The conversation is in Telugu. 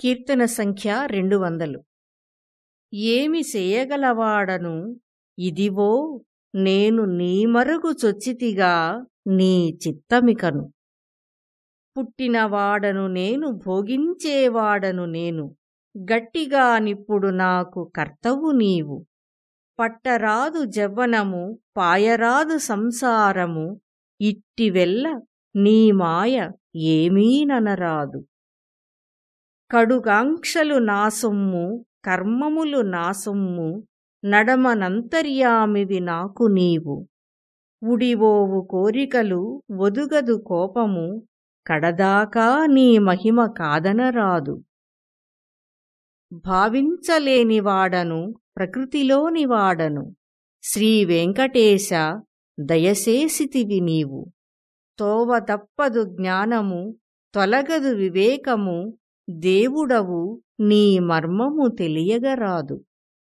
కీర్తన సంఖ్య రెండు వందలు. ఏమి చేయగలవాడను? ఇదివో నేను నీ మరుగు చొచ్చితిగా నీ చిత్తమికను. పుట్టినవాడను నేను భోగించేవాడను నేను. గట్టిగా నిప్పుడు నాకు కర్తవు నీవు. పట్టరాదు జవ్వనము పాయరాదు సంసారము. ఇట్టివెల్ల నీ మాయ ఏమీ ననరాదు. కడుగాంక్షలు నాసొమ్ము కర్మములు నాసొమ్ము నడమనంతర్యామివి నాకు నీవు. ఉడివోవు కోరికలు ఒదుగదు కోపము కడదాకా నీ మహిమ కాదనరాదు. భావించలేనివాడను ప్రకృతిలోనివాడను శ్రీవెంకటేశ దయసేసితివి నీవు. తోవ తప్పదు జ్ఞానము తొలగదు వివేకము దేవుడవు నీ మర్మము తెలియగరాదు.